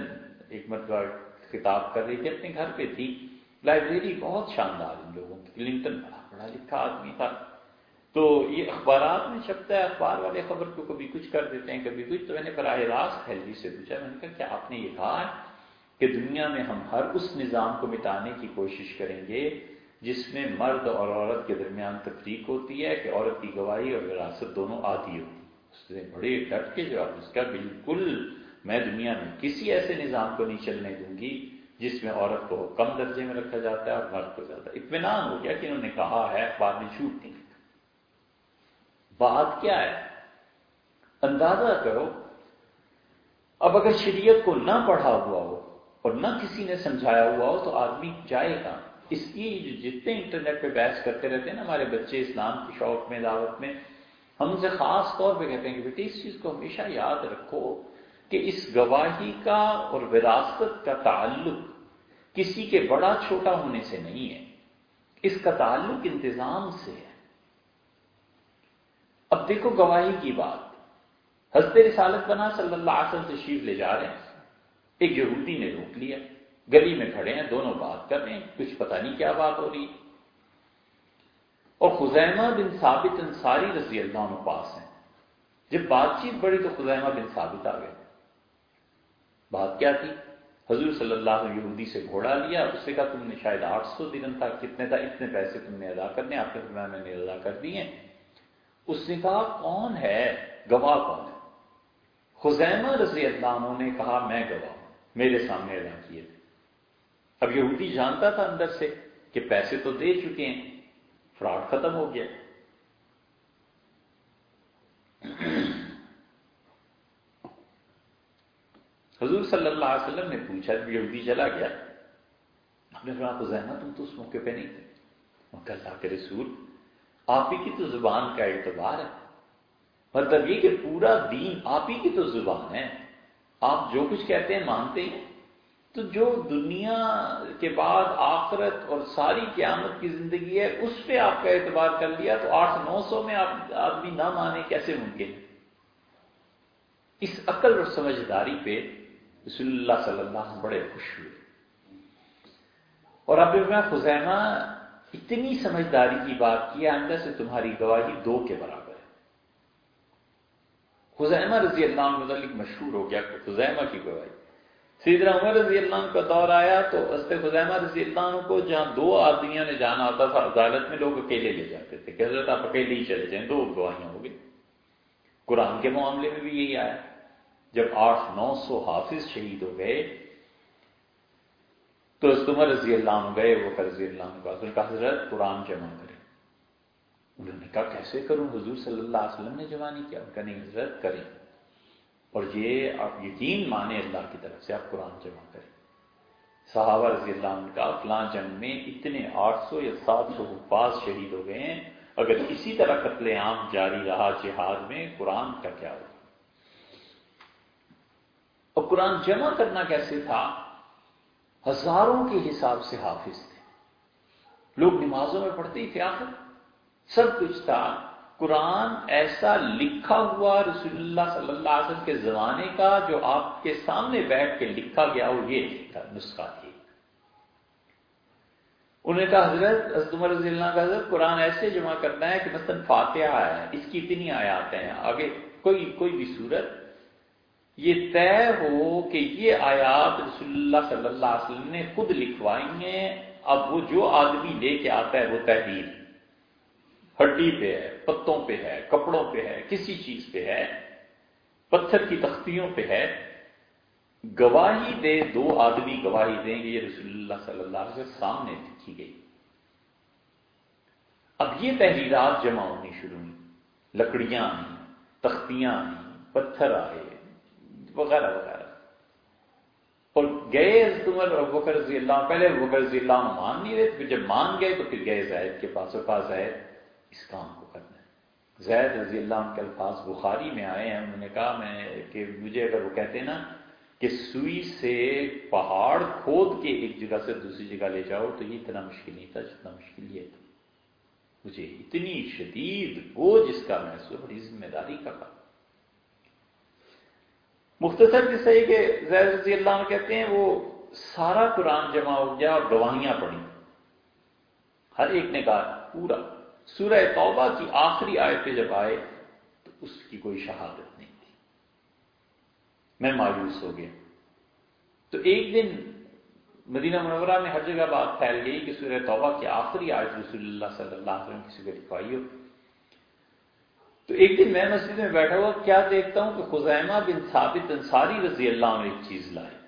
ایک مرتبہ خطاب کر رہی تھی، اپنے گھر پہ تھی۔ لائبریری بہت شاندار ان لوگوں کی۔ کلنٹن بڑا پڑھا لکھا آدمی تھا۔ تو یہ اخبارات میں چھپتا ہے، اخبار والے خبر کو کبھی کچھ کر دیتے ہیں، کبھی کچھ۔ تو میں نے براہ راست ہیلری سے پوچھا، میں نے کہا کہ آپ نے یہ کہا ہے کہ دنیا میں ہم ہر اس نظام کو مٹانے کی کوشش کریں گے جس میں مرد اور عورت کے درمیان تفریق ہوتی ہے، کہ عورت کی گواہی اور وراثت دونوں آتی ہوتی اس نے بڑے ڈٹ کے جواب اس کا بالکل میں دنیا میں کسی ایسے نظام کو نہیں چلنے دوں گی جس میں عورت کو کم درجے میں رکھا جاتا ہے اور مرد کو زیادہ۔ اطمینان ہو گیا کہ انہوں نے کہا ہے، بعد میں جھوٹ نہیں بات کیا ہے؟ اندازہ کرو، اب اگر شریعت کو نہ پڑھا ہوا ہو اور نہ کسی نے سمجھایا ہوا ہو تو آدمی جائے گا۔ اس کی جتنے انٹرنیٹ پہ بحث کرتے رہتے ہیں نا ہمارے بچے اسلام کی شوق میں، دعوت میں ہم اسے خاص طور پہ کہتے ہیں کہ بیٹی، اس چیز کو ہمیشہ یاد رکھو کہ اس گواہی کا اور وراثت کا تعلق کسی کے بڑا چھوٹا ہونے سے نہیں ہے۔ اس کا تعلق انتظام سے ہے۔ اب دیکھو گواہی کی بات۔ حضرت رسالت بنا صلی اللہ علیہ وسلم تشریف لے جا رہے ہیں۔ ایک یہودی نے روک لیا۔ گلی میں کھڑے ہیں، دونوں بات کر رہے ہیں۔ کچھ پتہ نہیں کیا بات ہو رہی۔ اور خزیمہ بن ثابت انصاری رضی اللہ عنہ پاس ہیں۔ جب بات چیت بڑی تو خزیمہ بن ثابت آ گئے۔ بات کیا تھی؟ حضور صلی اللہ علیہ یہودی سے گھوڑا لیا اس سے کہا، تم نے شاید آٹھ سو دن تھا، کتنے تھا؟ اتنے پیسے تم نے ادا کرنے آپ کے میں نے ادا کر دیے اس نے کہا، کون ہے؟ گواہ کون ہے؟ خزیمہ رضی اللہ عنہ نے کہا، میں گواہ میرے سامنے ادا کیے تھے۔ اب یہودی جانتا تھا اندر سے کہ پیسے تو دے چکے ہیں فراڈ ختم ہو گیا۔ حضور صلی اللہ علیہ وسلم نے پوچھا یہودی چلا گیا، آپ نے تو زہنا تم تو اس موقع پہ نہیں تھے۔ اللہ کے رسول، آپ ہی کی تو زبان کا اعتبار ہے۔ مطلب یہ کہ پورا دین آپ ہی کی تو زبان ہے۔ آپ جو کچھ کہتے ہیں، مانتے ہیں۔ تو جو دنیا کے بعد آخرت اور ساری قیامت کی زندگی ہے، اس پہ آپ کا اعتبار کر لیا تو آٹھ نو سو میں آپ آدمی نہ مانے کیسے ممکن اس عقل اور سمجھداری پہ رسول اللہ صلی اللہ علیہ وسلم بڑے خوش ہوئے۔ اور اب میں خزیمہ اتنی سمجھداری کی بات کی، آئندہ سے تمہاری گواہی دو کے برابر ہے۔ خزیمہ رضی اللہ عنہ متعلق مشہور ہو گیا، خزیمہ کی گواہی۔ سیدنا عمر رضی اللہ عنہ کا دور آیا تو حضرت خزیمہ رضی اللہ عنہ کو جہاں دو آدمیوں نے جانا ہوتا تھا عدالت میں، لوگ اکیلے لے جاتے تھے کہ حضرت آپ اکیلے ہی چلے جائیں، دو گواہیاں ہو گئی۔ قرآن کے معاملے میں بھی یہی آیا۔ جب آٹھ، نو سو حافظ شہید ہو گئے، تو عمر رضی اللہ عنہ گئے، وہ رضی اللہ عنہ کا کہا، حضرت، قرآن جمع کرے انہوں نے کہا، کیسے کروں؟ حضور صلی اللہ علیہ وسلم نے جمع نہیں کیا ان کا نہیں، حضرت، کریں۔ اور یہ آپ یقین مانے اللہ کی طرف سے، آپ قرآن جمع کریں۔ صحابہ رضی اللہ عنہ کا فلاں جنگ میں اتنے آٹھ سو یا سات سو حفاظ شہید ہو گئے ہیں، اگر اسی طرح قتل عام جاری رہا جہاد میں، قرآن کا کیا ہو اور قرآن جمع کرنا کیسے تھا؟ ہزاروں کے حساب سے حافظ تھے۔ لوگ نمازوں میں پڑھتے ہی تھے آخر۔ سب کچھ تھا۔ قرآن ایسا لکھا ہوا رسول اللہ صلی اللہ علیہ وسلم کے زمانے کا جو آپ کے سامنے بیٹھ کے لکھا گیا وہ یہ تھا، نسخہ تھی انہوں نے کہا، حضرت حضرت عمر رضی اللہ کا حضرت قرآن ایسے جمع کرنا ہے کہ مثلا فاتحہ ہے، اس کی اتنی آیات ہیں، آگے کوئی کوئی بھی صورت۔ یہ طے ہو کہ یہ آیات رسول اللہ صلی اللہ علیہ وسلم نے خود لکھوائی ہیں اب وہ جو آدمی لے کے آتا ہے وہ تحریر۔ ہڈی پہ ہے، پتوں پہ ہے، کپڑوں پہ ہے، کسی چیز پہ ہے، پتھر کی تختیوں پہ ہے، گواہی دے، دو آدمی گواہی دیں گے، یہ رسول اللہ صلی اللہ علیہ وسلم سامنے لکھی گئی۔ اب یہ تحریرات جمع ہونی شروع ہوئی، لکڑیاں آئیں، تختیاں آئیں، پتھر آئے، وغیرہ وغیرہ۔ اور گئے عمر بکر رضی اللہ پہلے بکر رضی اللہ مان نہیں رہے، پھر جب مان گئے تو پھر گئے زید کے پاس اور پاس زید۔ اس کام کو کرنا ہے۔ زید رضی اللہ عنہ کے الفاظ بخاری میں آئے ہیں۔ انہوں نے کہا میں کہ مجھے اگر وہ کہتے نا کہ سوئی سے پہاڑ کھود کے ایک جگہ سے دوسری جگہ لے جاؤ تو یہ اتنا مشکل نہیں تھا جتنا مشکل یہ تھا۔ مجھے اتنی شدید بوجھ اس کا محسوس بڑی ذمہ داری کا کام مختصر بھی صحیح کہ زید رضی اللہ عنہ کہتے ہیں، وہ سارا قرآن جمع ہو گیا اور گواہیاں پڑھی ہر ایک نے کہا پورا۔ سورہ توبہ کی آخری آیتیں جب آئے تو اس کی کوئی شہادت نہیں تھی۔ میں مایوس ہو گیا۔ تو ایک دن مدینہ منورہ میں ہر جگہ بات پھیل گئی کہ سورہ توبہ کی آخری آیت رسول اللہ صلی اللہ علیہ وسلم کسی کو لکھوائی ہو۔ تو ایک دن میں مسجد میں بیٹھا ہوا کیا دیکھتا ہوں کہ خزیمہ بن ثابت انصاری رضی اللہ عنہ ایک چیز لائے۔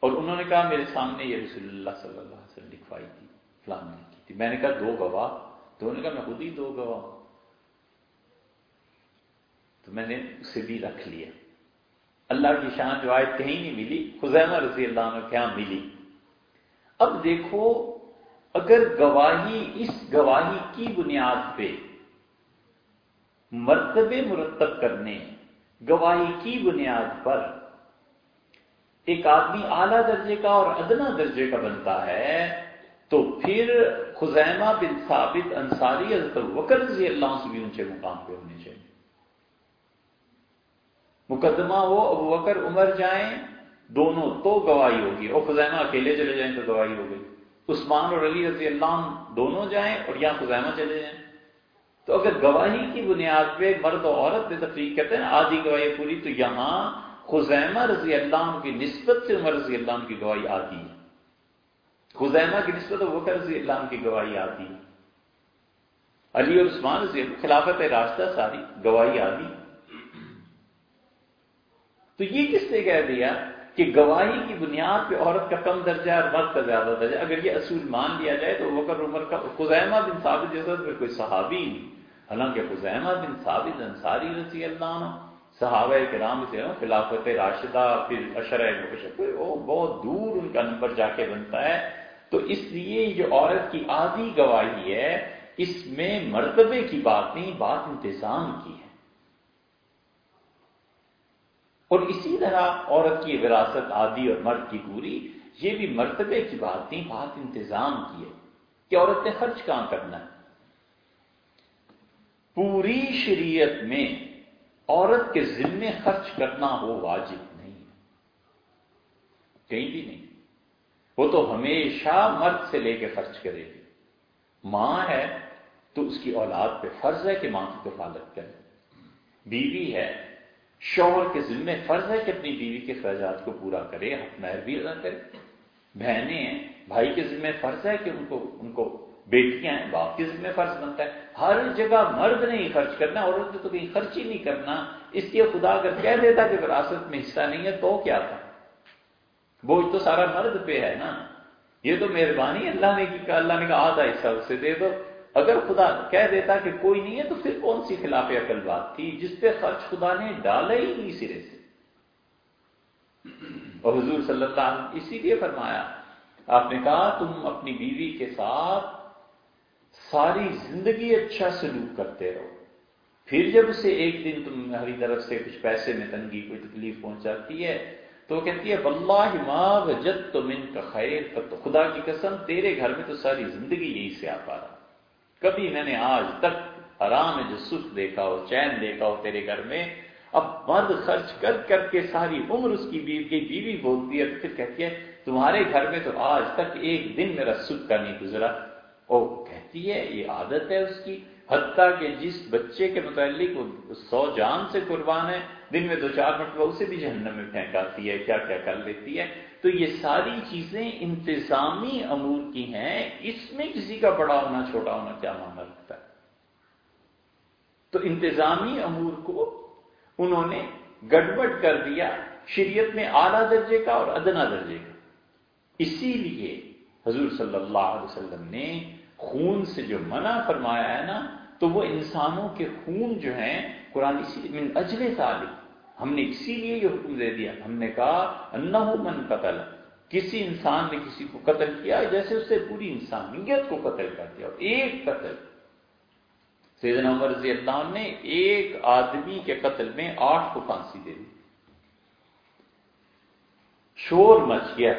اور انہوں نے کہا، میرے سامنے یہ رسول اللہ صلی اللہ علیہ وسلم لکھوائی تھی فلان لکھی تھی۔ میں نے کہا، دو گواہ تو انہوں نے کہا، میں خود ہی دو گواہ تو میں نے اسے بھی رکھ لیا۔ اللہ کی شان جو آیت کہیں نہیں ملی، خزیمہ رضی اللہ عنہ کیا ہاں ملی۔ اب دیکھو، اگر گواہی، اس گواہی کی بنیاد پہ مرتبے مرتب کرنے، گواہی کی بنیاد پر ایک آدمی اعلی درجے کا اور ادنا درجے کا بنتا ہے تو پھر خزیمہ بن ثابت انصاری حضرت وکر رضی اللہ سے بھی اونچے مقام پہ ہونے چاہیے۔ مقدمہ وہ ابو وکر عمر جائیں، دونوں تو گواہی ہوگی۔ اور خزیمہ اکیلے چلے جائیں تو گواہی ہو گئی عثمان اور علی رضی اللہ عنہ دونوں جائیں اور یہاں خزیمہ چلے جائیں۔ تو اگر گواہی کی بنیاد پہ مرد و عورت میں تفریق کہتے ہیں، آدھی گواہی پوری، تو یہاں خزیمہ رضی اللہ عنہ کی نسبت سے عمر رضی اللہ عنہ کی گواہی آتی ہے۔ خزیمہ کی نسبت وہ رضی اللہ عنہ کی گواہی آتی۔ علی اور عثمان رضی خلافت راستہ ساری گواہی آتی تو یہ کس نے کہہ دیا کہ گواہی کی بنیاد پہ عورت کا کم درجہ اور مرد کا زیادہ درجہ، اگر یہ اصول مان لیا جائے تو وکر عمر کا۔ خزیمہ بن ثابت جیسا کوئی صحابی نہیں۔ حالانکہ خزیمہ بن ثابت انصاری رضی اللہ عنہ، صحابہ کرام سے خلافت راشدہ، پھر اشرۂ وہ بہت دور ان کا نمبر جا کے بنتا ہے۔ تو اس لیے جو عورت کی آدھی گواہی ہے، اس میں مرتبے کی بات نہیں، بات انتظام کی ہے۔ اور اسی طرح عورت کی وراثت آدھی اور مرد کی پوری، یہ بھی مرتبے کی بات نہیں، بات انتظام کی ہے کہ عورت نے خرچ کہاں کرنا ہے۔ پوری شریعت میں عورت کے ذمے خرچ کرنا ہو واجب نہیں کہیں بھی نہیں۔ وہ تو ہمیشہ مرد سے لے کے خرچ کرے گی ماں ہے تو اس کی اولاد پہ فرض ہے کہ ماں کی کفالت کرے۔ بیوی ہے، شوہر کے ذمے فرض ہے کہ اپنی بیوی کے خراجات کو پورا کرے، حق مہر بھی ادا کرے۔ بہنیں ہیں، بھائی کے ذمے فرض ہے کہ ان کو ان کو بیٹیاں ہیں، باپ کے ذمے فرض بنتا ہے۔ ہر جگہ مرد نہیں خرچ کرنا، عورت نے تو کہیں خرچ ہی نہیں کرنا۔ اس لیے خدا اگر کہہ دیتا کہ وراثت میں حصہ نہیں ہے تو کیا تھا؟ بوجھ تو سارا مرد پہ ہے نا۔ یہ تو مہربانی اللہ نے کی اللہ نے کہا آدھا حصہ اسے دے دو۔ اگر خدا کہہ دیتا کہ کوئی نہیں ہے تو پھر کون سی خلاف عقل بات تھی؟ جس پہ خرچ خدا نے ڈالا ہی نہیں سرے سے۔ اور حضور صلی اللہ علیہ وسلم اسی لیے فرمایا، آپ نے کہا، تم اپنی بیوی کے ساتھ ساری زندگی اچھا سلوک کرتے رہو۔ پھر جب اسے ایک دن تمہاری طرف سے کچھ پیسے میں تنگی، کوئی تکلیف پہنچاتی ہے تو وہ کہتی ہے، واللہ ما وجدت من کا خیر تو خدا کی قسم، تیرے گھر میں تو ساری زندگی یہی سے آ پا رہا۔ کبھی میں نے آج تک آرام جو سکھ دیکھا ہو چین دیکھا ہو تیرے گھر میں اب مرد خرچ کر کر کے ساری عمر اس کی بیوی کی بیوی بولتی ہے۔ پھر کہتی ہے، تمہارے گھر میں تو آج تک ایک دن میرا سکھ کا نہیں گزرا وہ کہتی ہے، یہ عادت ہے اس کی۔ حتیٰ کہ جس بچے کے متعلق وہ سو جان سے قربان ہے دن میں دو چار مرتبہ اسے بھی جہنم میں پھینکاتی ہے، کیا کیا کر لیتی ہے؟ تو یہ ساری چیزیں انتظامی امور کی ہیں، اس میں کسی کا بڑا ہونا، چھوٹا ہونا کیا معاملہ رکھتا ہے؟ تو انتظامی امور کو انہوں نے گڑبڑ کر دیا شریعت میں اعلیٰ درجے کا اور ادنا درجے کا۔ اسی لیے حضور صلی اللہ علیہ وسلم نے خون سے جو منع فرمایا ہے نا تو وہ انسانوں کے خون جو ہیں، قرآن اسی من اجل تعلیم ہم نے اسی لیے یہ حکم دے دیا۔ ہم نے کہا انہ من قتل۔ کسی انسان نے کسی کو قتل کیا، جیسے اس سے پوری انسانیت کو قتل کر دیا ایک قتل۔ سیدنا عمر رضی اللہ عنہ نے ایک آدمی کے قتل میں آٹھ کو پھانسی دے دی۔ شور مچ گیا۔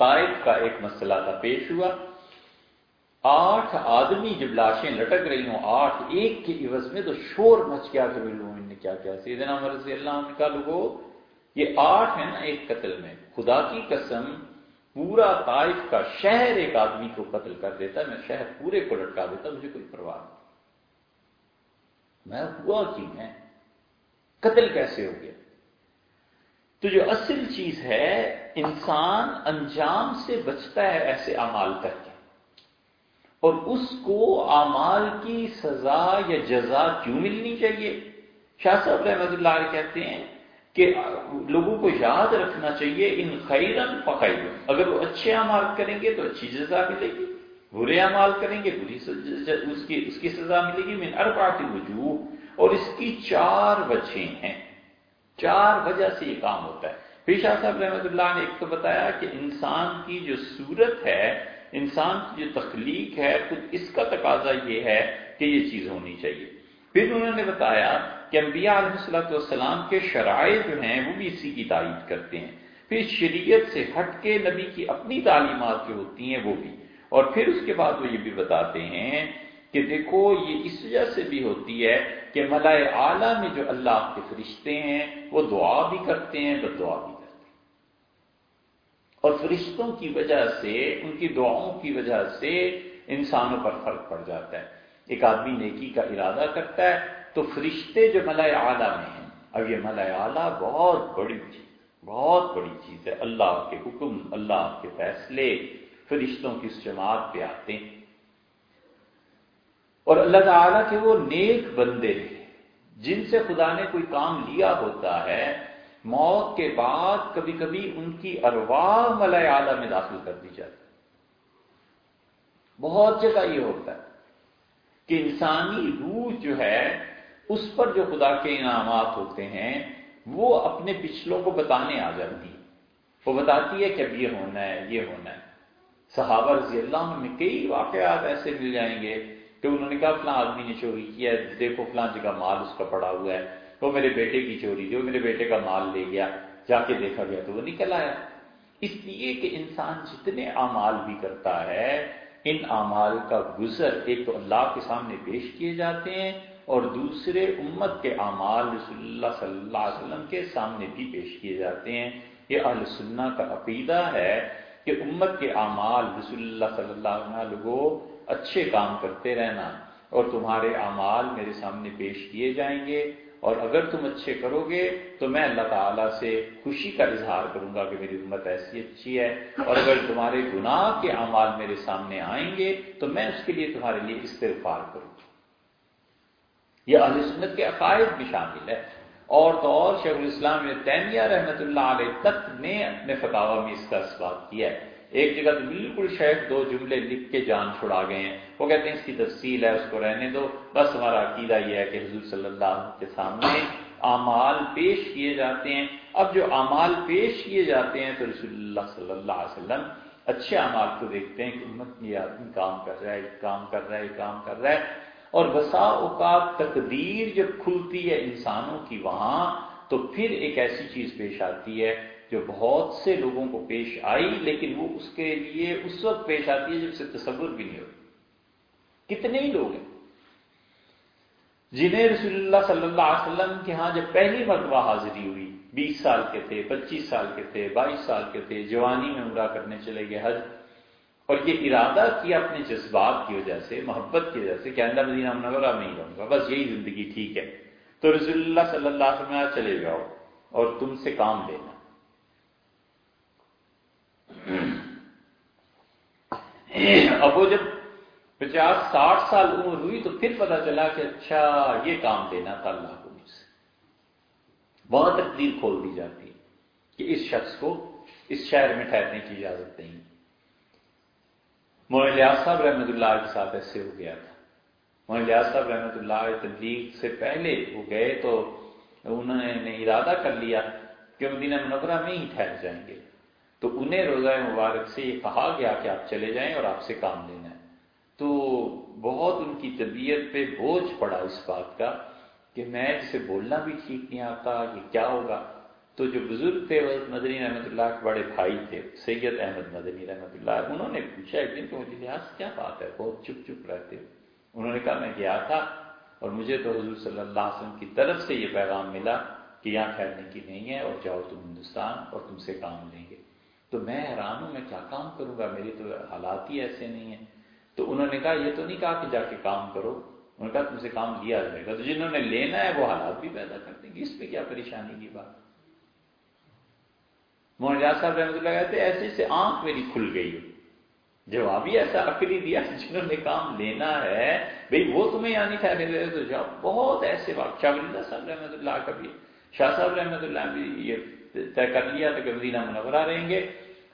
طائف کا ایک مسئلہ تھا، پیش ہوا۔ آٹھ آدمی جب لاشیں لٹک رہی ہوں، آٹھ ایک کے عوض میں تو شور مچ گیا کہ لوگوں نے کیا کیا۔ سیدنا عمر رضی اللہ عنہ کا لوگو، یہ آٹھ ہے نا ایک قتل میں۔ خدا کی قسم، پورا طائف کا شہر ایک آدمی کو قتل کر دیتا میں شہر پورے کو لٹکا دیتا مجھے کوئی پرواہ نہیں۔ میں ہوا کی میں قتل کیسے ہو گیا؟ تو جو اصل چیز ہے، انسان انجام سے بچتا ہے ایسے اعمال کر کے۔ اور اس کو اعمال کی سزا یا جزا کیوں ملنی چاہیے؟ شاہ صاحب رحمۃ اللہ علیہ کہتے ہیں کہ لوگوں کو یاد رکھنا چاہیے، ان خیرن فخیر اگر وہ اچھے اعمال کریں گے تو اچھی جزا ملے گی، برے اعمال کریں گے، بری اس کی اس کی سزا ملے گی۔ من اربعات وجوہ اور اس کی چار وجہیں ہیں۔ چار وجہ سے یہ کام ہوتا ہے۔ پھر شاہ صاحب رحمۃ اللہ نے ایک تو بتایا کہ انسان کی جو صورت ہے، انسان کی جو تخلیق ہے، خود اس کا تقاضا یہ ہے کہ یہ چیز ہونی چاہیے۔ پھر انہوں نے بتایا کہ انبیاء علیہ السلط والسلام کے شرائع جو ہیں، وہ بھی اسی کی تائید کرتے ہیں۔ پھر شریعت سے ہٹ کے نبی کی اپنی تعلیمات جو ہوتی ہیں، وہ بھی۔ اور پھر اس کے بعد وہ یہ بھی بتاتے ہیں کہ دیکھو، یہ اس وجہ سے بھی ہوتی ہے کہ ملائے اعلیٰ میں جو اللہ کے فرشتے ہیں، وہ دعا بھی کرتے ہیں، بد دعا بھی کرتے ہیں۔ اور فرشتوں کی وجہ سے، ان کی دعاؤں کی وجہ سے انسانوں پر فرق پڑ جاتا ہے۔ ایک آدمی نیکی کا ارادہ کرتا ہے تو فرشتے جو ملائے اعلیٰ میں ہیں، اب یہ ملائے اعلیٰ بہت بڑی چیز بہت بڑی چیز ہے۔ اللہ کے حکم، اللہ کے فیصلے فرشتوں کی اس جماعت پہ آتے ہیں۔ اور اللہ تعالیٰ کے وہ نیک بندے جن سے خدا نے کوئی کام لیا ہوتا ہے، موت کے بعد کبھی کبھی ان کی ارواح ملائے اعلیٰ میں داخل کر دی جاتی بہت جگہ یہ ہوتا ہے کہ انسانی روح جو ہے، اس پر جو خدا کے انعامات ہوتے ہیں، وہ اپنے پچھلوں کو بتانے آ جاتی ہے وہ بتاتی ہے کہ اب یہ ہونا ہے، یہ ہونا ہے۔ صحابہ رضی اللہ عنہ میں کئی واقعات ایسے مل جائیں گے کہ انہوں نے کہا، فلاں آدمی نے چوری کیا ہے، دیکھو فلاں جگہ مال اس کا پڑا ہوا ہے، وہ میرے بیٹے کی چوری تھی وہ میرے بیٹے کا مال لے گیا، جا کے دیکھا گیا تو وہ نکل آیا. اس لیے کہ انسان جتنے اعمال بھی کرتا ہے، ان اعمال کا گزر ایک تو اللہ کے سامنے پیش کیے جاتے ہیں اور دوسرے امت کے اعمال رسول اللہ صلی اللہ علیہ وسلم کے سامنے بھی پیش کیے جاتے ہیں۔ یہ اہل سنہ کا عقیدہ ہے کہ امت کے اعمال رسول اللہ صلی اللہ علیہ وسلم لوگوں اچھے کام کرتے رہنا اور تمہارے اعمال میرے سامنے پیش کیے جائیں گے اور اگر تم اچھے کرو گے تو میں اللہ تعالیٰ سے خوشی کا اظہار کروں گا کہ میری امت ایسی اچھی ہے اور اگر تمہارے گناہ کے اعمال میرے سامنے آئیں گے تو میں اس کے لیے تمہارے لیے استغفار کروں گا۔ یہ اہل سنت کے عقائد بھی شامل ہے۔ اور تو اور شیخ الاسلام تیمیہ رحمت اللہ علیہ تک نے اپنے فتح میں اس کا اسباب کیا ہے۔ ایک جگہ تو بالکل شیخ دو جملے لکھ کے جان چھڑا گئے ہیں۔ وہ کہتے ہیں اس کی تفصیل ہے، اس کو رہنے دو۔ بس ہمارا عقیدہ یہ ہے کہ حضور صلی اللہ علیہ کے سامنے اعمال پیش کیے جاتے ہیں۔ اب جو اعمال پیش کیے جاتے ہیں تو رسول اللہ صلی اللہ علیہ وسلم اچھے اعمال کو دیکھتے ہیں کہ امت یہ آدمی کام کر رہا ہے کام کر رہا ہے کام کر رہا ہے۔ اور بسا اوقات تقدیر جب کھلتی ہے انسانوں کی وہاں، تو پھر ایک ایسی چیز پیش آتی ہے جو بہت سے لوگوں کو پیش آئی، لیکن وہ اس کے لیے اس وقت پیش آتی ہے جب سے تصور بھی نہیں ہوتی کتنے ہی لوگ ہیں۔ جنہیں رسول اللہ صلی اللہ علیہ وسلم کے ہاں جب پہلی مرتبہ حاضری ہوئی، بیس سال کے تھے، پچیس سال کے تھے، بائیس سال کے تھے، جوانی میں عمرہ کرنے چلے گئے حج، اور یہ ارادہ کیا اپنے جذبات کی وجہ سے، محبت کی وجہ سے کہ اللہ مدینہ منورہ میں ہی رہوں گا، بس یہی زندگی ٹھیک ہے۔ تو رسول اللہ صلی اللہ علیہ وسلم چلے جاؤ اور تم سے کام لینا۔ اب وہ جب پچاس ساٹھ سال عمر ہوئی تو پھر پتا چلا کہ اچھا یہ کام دینا تھا اللہ کو مجھ سے۔ بہت تقدیر کھول دی جاتی ہے کہ اس شخص کو اس شہر میں ٹھہرنے کی اجازت نہیں۔ مول لیاز صاحب رحمۃ اللہ کے ساتھ ایسے ہو گیا تھا۔ مول لیاز صاحب رحمۃ اللہ تبلیغ سے پہلے وہ گئے تو انہوں نے ارادہ کر لیا کہ مدینہ منورہ میں ہی ٹھہر جائیں گے۔ تو انہیں روزہ مبارک سے یہ کہا گیا کہ آپ چلے جائیں اور آپ سے کام لینا ہے۔ تو بہت ان کی طبیعت پہ بوجھ پڑا اس بات کا کہ میں جسے بولنا بھی ٹھیک نہیں آتا کہ کیا ہوگا؟ تو جو بزرگ تھے وہ مدنی رحمۃ اللہ کے بڑے بھائی تھے، سید احمد مدنی رحمۃ اللہ، انہوں نے پوچھا ایک دن کہ مجھے لحاظ کیا بات ہے؟ بہت چپ چپ رہتے انہوں نے کہا، میں گیا تھا اور مجھے تو حضور صلی اللہ علیہ وسلم کی طرف سے یہ پیغام ملا کہ یہاں ٹھہرنے کی نہیں ہے اور جاؤ تم ہندوستان اور تم سے کام لیں۔ تو میں حیران ہوں، میں کیا کام کروں گا؟ میری تو حالات ہی ایسے نہیں ہیں۔ تو انہوں نے کہا، یہ تو نہیں کہا کہ جا کے کام کرو۔ انہوں نے کہا، تم سے کام لیا جائے گا تو۔ جنہوں نے لینا ہے، وہ حالات بھی پیدا کر دیں گے۔ اس پہ کیا پریشانی کی بات؟ موجود صاحب رحمۃ اللہ کہتے ایسے سے آنکھ میری کھل گئی جواب ہی ایسا عقلی دیا جنہوں نے کام لینا ہے۔ بھئی، وہ تمہیں یعنی ٹھہرے رہے تو جاؤ۔ بہت ایسے بات شاہ صاحب رحمۃ اللہ کا بھی شاہ صاحب رحمۃ اللہ بھی یہ طے کر لیا تھا کہ مدینہ منورہ رہیں گے۔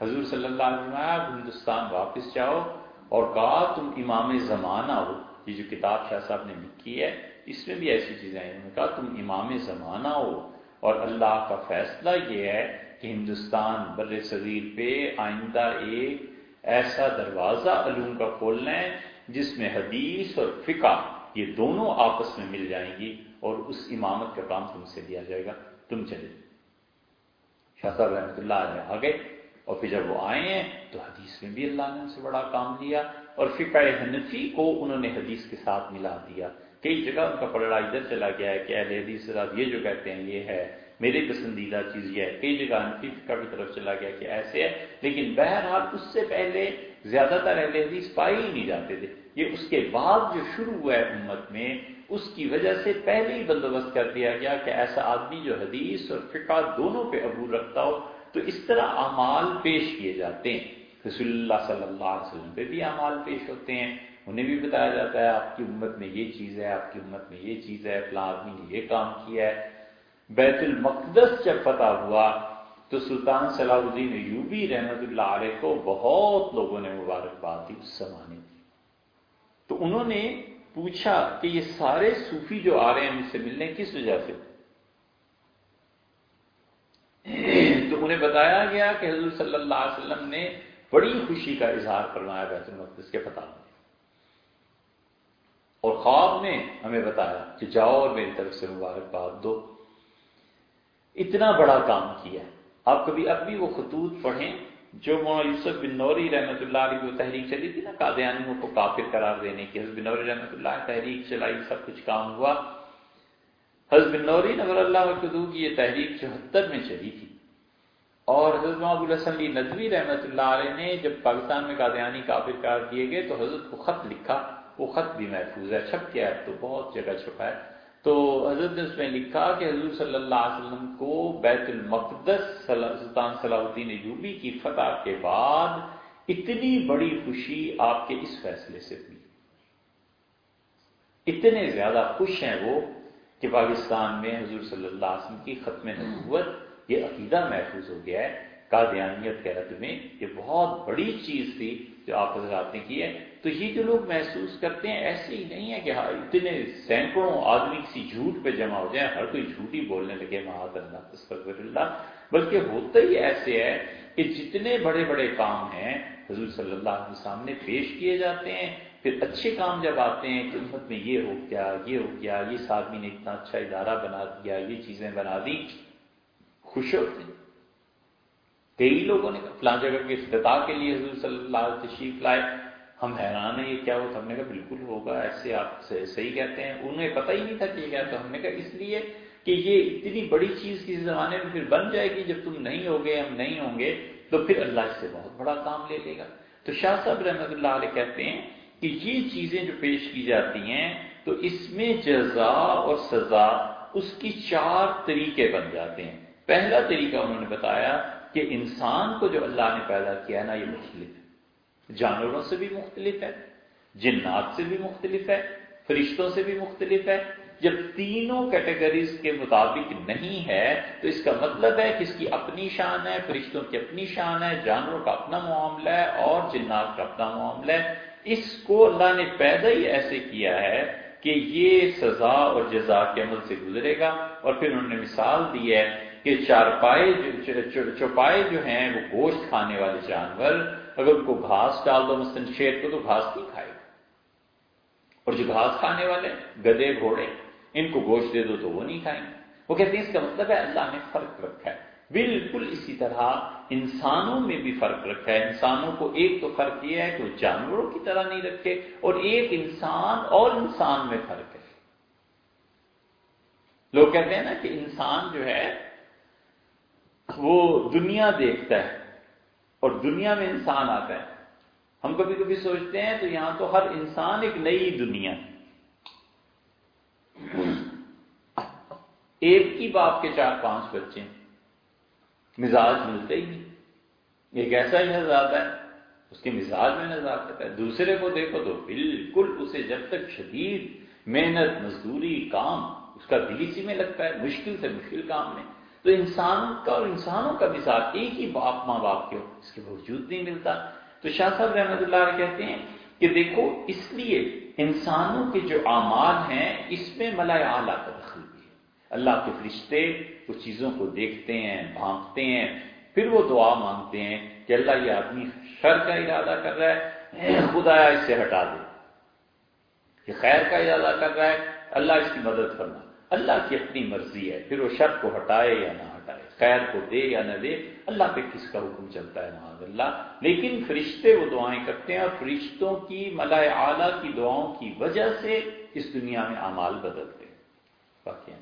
حضور صلی اللہ علیہ وسلم ہندوستان واپس جاؤ اور کہا، تم امام زمانہ ہو۔ یہ جو کتاب شاہ صاحب نے لکھی ہے، اس میں بھی ایسی چیزیں ہیں۔ انہوں نے کہا، تم امام زمانہ ہو۔ اور اللہ کا فیصلہ یہ ہے کہ ہندوستان بر صغیر پہ آئندہ ایک ایسا دروازہ علوم کا کھولنا ہے جس میں حدیث اور فقہ یہ دونوں آپس میں مل جائیں گی اور اس امامت کا کام تم سے لیا جائے گا۔ تم چلے۔ شاہ صاحب رحمۃ اللہ علیہ آ گئے اور پھر جب وہ آئے ہیں تو حدیث میں بھی اللہ نے ان سے بڑا کام لیا اور فقہ حنفی کو انہوں نے حدیث کے ساتھ ملا دیا۔ کئی جگہ ان کا پلڑا ادھر چلا گیا ہے کہ اہل حدیث یہ جو کہتے ہیں یہ ہے میری پسندیدہ چیز یہ ہے۔ کئی جگہ حنفی فقہ کی طرف چلا گیا کہ ایسے ہے، لیکن بہرحال اس سے پہلے زیادہ تر اہل حدیث پائے ہی نہیں جاتے تھے۔ یہ اس کے بعد جو شروع ہوا ہے امت میں اس کی وجہ سے پہلے ہی بندوبست کر دیا گیا کہ ایسا آدمی جو حدیث اور فقہ دونوں پہ عبور رکھتا ہو تو اس طرح اعمال پیش کیے جاتے ہیں۔ رسول اللہ صلی اللہ علیہ وسلم پہ بھی اعمال پیش ہوتے ہیں۔ انہیں بھی بتایا جاتا ہے، آپ کی امت میں یہ چیز ہے، آپ کی امت میں یہ چیز ہے، فلاں آدمی نے یہ کام کیا ہے۔ بیت المقدس جب فتح ہوا تو سلطان صلاح الدین یوبی رحمت اللہ علیہ کو بہت لوگوں نے مبارکباد دی، اس زمانے کی۔ تو انہوں نے پوچھا کہ یہ سارے صوفی جو آ رہے ہیں مجھ سے ملنے کس وجہ سے؟ تو انہیں بتایا گیا کہ حضور صلی اللہ علیہ وسلم نے بڑی خوشی کا اظہار فرمایا بیت المقدس کے فتح میں۔ اور خواب نے ہمیں بتایا کہ جاؤ اور میری طرف سے مبارکباد دو۔ اتنا بڑا کام کیا۔ آپ کبھی اب بھی وہ خطوط پڑھیں؟ جو مولانا یوسف بن نوری رحمۃ اللہ علیہ کی تحریک چلی تھی نا قادیانیوں کو کافر قرار دینے کی۔ حضرت بن نوری رحمۃ اللہ تحریک چلائی، سب کچھ کام ہوا۔ حضرت بن نوری نور اللہ قدو کی یہ تحریک چوہتر میں چلی تھی۔ اور حضرت محبول الحسن ندوی رحمۃ اللہ علیہ نے جب پاکستان میں قادیانی کافر قرار دیے گئے تو حضرت کو خط لکھا۔ وہ خط بھی محفوظ ہے، چھپ گیا ہے تو بہت جگہ چھپا ہے۔ تو حضرت نے اس میں لکھا کہ حضور صلی اللہ علیہ وسلم کو بیت المقدس سلطان صلاح الدین ایوبی کی فتح کے بعد اتنی بڑی خوشی آپ کے اس فیصلے سے ہوئی۔ اتنے زیادہ خوش ہیں وہ کہ پاکستان میں حضور صلی اللہ علیہ وسلم کی ختم نبوت یہ عقیدہ محفوظ ہو گیا ہے۔ قادیانیت کے رد میں یہ بہت بڑی چیز تھی۔ جو آپ حضرات نے کی ہے تو یہ جو لوگ محسوس کرتے ہیں، ایسے ہی نہیں ہے کہ ہاں، اتنے سینکڑوں آدمی کسی جھوٹ پہ جمع ہو جائیں، ہر کوئی جھوٹ ہی بولنے لگے محاذ اللہ اللہ۔ بلکہ ہوتا ہی ایسے ہے کہ جتنے بڑے بڑے کام ہیں، حضور صلی اللہ علیہ سامنے پیش کیے جاتے ہیں۔ پھر اچھے کام جب آتے ہیں کہ امت میں یہ ہو گیا، یہ ہو گیا، یہ آدمی نے اتنا اچھا ادارہ بنا دیا، یہ چیزیں بنا دی خوش ہوتے ہیں۔ کئی لوگوں نے فلاں جگہ کے افتتاح کے لیے حضور صلی اللہ علیہ تشریف لائے۔ ہم حیران ہیں، یہ کیا وہ ہم نے کہا، بالکل ہوگا، ایسے آپ صحیح کہتے ہیں۔ انہیں پتہ ہی نہیں تھا کہ یہ کیا تو ہم نے کہا، اس لیے کہ یہ اتنی بڑی چیز کسی زمانے میں پھر بن جائے گی۔ جب تم نہیں ہوگے، ہم نہیں ہوں گے، تو پھر اللہ اس سے بہت بڑا کام لے لے گا۔ تو شاہ صاحب رحمۃ اللہ علیہ کہتے ہیں کہ یہ چیزیں جو پیش کی جاتی ہیں، تو اس میں جزا اور سزا اس کی چار طریقے بن جاتے ہیں۔ پہلا طریقہ انہوں نے بتایا کہ انسان کو جو اللہ نے پیدا کیا ہے نا، یہ مختلف ہے۔ جانوروں سے بھی مختلف ہے، جنات سے بھی مختلف ہے، فرشتوں سے بھی مختلف ہے۔ جب تینوں کیٹیگریز کے مطابق نہیں ہے، تو اس کا مطلب ہے کہ اس کی اپنی شان ہے، فرشتوں کی اپنی شان ہے، جانوروں کا اپنا معاملہ ہے اور جنات کا اپنا معاملہ ہے۔ اس کو اللہ نے پیدا ہی ایسے کیا ہے کہ یہ سزا اور جزا کے عمل سے گزرے گا۔ اور پھر انہوں نے مثال دی ہے کہ چارپائے چوپائے جو ہیں وہ گوشت کھانے والے جانور، اگر ان کو گھاس ڈال دو مثلاً شیر کو تو گھاس نہیں کھائے؟ گا اور جو گھاس کھانے والے، گدے، گھوڑے، ان کو گوشت دے دو تو وہ نہیں کھائیں۔ گے وہ کہتے ہیں اس کا مطلب ہے اللہ نے فرق رکھا ہے۔ بالکل اسی طرح انسانوں میں بھی فرق رکھا ہے۔ انسانوں کو ایک تو فرق یہ ہے کہ وہ جانوروں کی طرح نہیں رکھے اور ایک انسان اور انسان میں فرق ہے۔ لوگ کہتے ہیں نا کہ انسان جو ہے وہ دنیا دیکھتا ہے اور دنیا میں انسان آتا ہے۔ ہم کبھی کبھی سوچتے ہیں تو یہاں تو ہر انسان ایک نئی دنیا ایک ہی باپ کے چار پانچ بچے مزاج ملتے ہی نہیں۔ ایک ایسا ہی نظر آتا ہے، اس کے مزاج میں نظر آتا ہے۔ دوسرے کو دیکھو تو بالکل اسے جب تک شدید محنت، مزدوری، کام، اس کا دل اسی میں لگتا ہے، مشکل سے مشکل کام میں۔ تو انسان کا اور انسانوں کا مثال ایک ہی باپ، ماں باپ کے ہو اس کے باوجود نہیں ملتا۔ تو شاہ صاحب رحمت اللہ علیہ کہتے ہیں کہ دیکھو، اس لیے انسانوں کے جو اعمال ہیں، اس میں ملائے اعلیٰ کا دخل بھی ہے۔ اللہ کے فرشتے اس چیزوں کو دیکھتے ہیں بھانپتے ہیں، پھر وہ دعا مانگتے ہیں کہ اللہ یہ آدمی شر کا ارادہ کر رہا ہے خدایا اس سے ہٹا دے۔ یہ خیر کا ارادہ کر رہا ہے، اللہ اس کی مدد کرنا اللہ کی اپنی مرضی ہے، پھر وہ شر کو ہٹائے یا نہ ہٹائے، خیر کو دے یا نہ دے، اللہ پہ کس کا حکم چلتا ہے محاذ اللہ؟ لیکن فرشتے وہ دعائیں کرتے ہیں اور فرشتوں کی ملائے اعلیٰ کی دعاؤں کی وجہ سے اس دنیا میں اعمال بدلتے ہیں۔ باقی